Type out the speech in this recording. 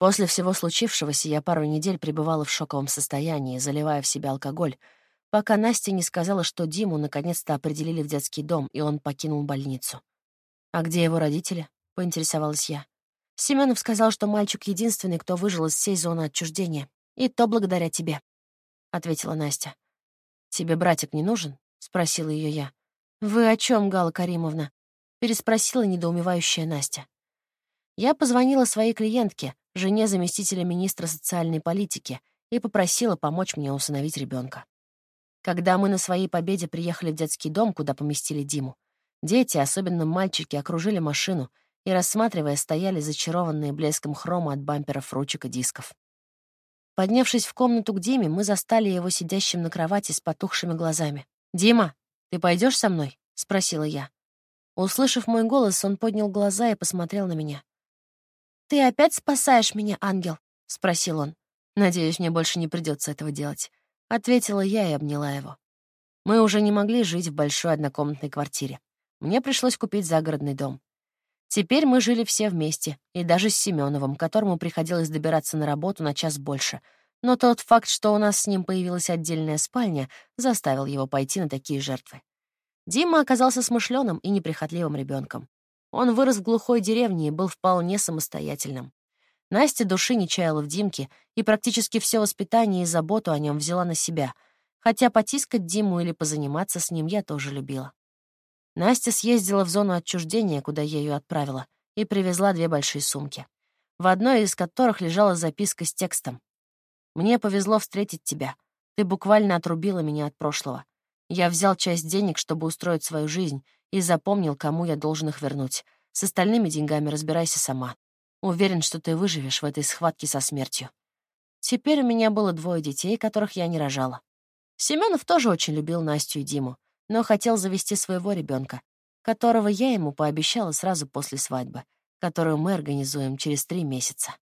После всего случившегося я пару недель пребывала в шоковом состоянии, заливая в себя алкоголь, пока Настя не сказала, что Диму наконец-то определили в детский дом, и он покинул больницу. «А где его родители?» — поинтересовалась я. Семенов сказал, что мальчик единственный, кто выжил из всей зоны отчуждения. И то благодаря тебе, — ответила Настя. «Тебе братик не нужен?» — спросила ее я. «Вы о чем, Гала Каримовна?» — переспросила недоумевающая Настя. Я позвонила своей клиентке, жене заместителя министра социальной политики, и попросила помочь мне усыновить ребенка. Когда мы на своей победе приехали в детский дом, куда поместили Диму, дети, особенно мальчики, окружили машину и, рассматривая, стояли зачарованные блеском хрома от бамперов, ручек и дисков. Поднявшись в комнату к Диме, мы застали его сидящим на кровати с потухшими глазами. «Дима, ты пойдешь со мной?» — спросила я. Услышав мой голос, он поднял глаза и посмотрел на меня. «Ты опять спасаешь меня, ангел?» — спросил он. «Надеюсь, мне больше не придется этого делать», — ответила я и обняла его. Мы уже не могли жить в большой однокомнатной квартире. Мне пришлось купить загородный дом. Теперь мы жили все вместе, и даже с Семеновым, которому приходилось добираться на работу на час больше. Но тот факт, что у нас с ним появилась отдельная спальня, заставил его пойти на такие жертвы. Дима оказался смышленым и неприхотливым ребенком. Он вырос в глухой деревне и был вполне самостоятельным. Настя души не чаяла в Димке и практически все воспитание и заботу о нем взяла на себя, хотя потискать Диму или позаниматься с ним я тоже любила. Настя съездила в зону отчуждения, куда я ее отправила, и привезла две большие сумки, в одной из которых лежала записка с текстом. «Мне повезло встретить тебя. Ты буквально отрубила меня от прошлого. Я взял часть денег, чтобы устроить свою жизнь, и запомнил, кому я должен их вернуть. С остальными деньгами разбирайся сама. Уверен, что ты выживешь в этой схватке со смертью. Теперь у меня было двое детей, которых я не рожала. Семенов тоже очень любил Настю и Диму, но хотел завести своего ребенка, которого я ему пообещала сразу после свадьбы, которую мы организуем через три месяца.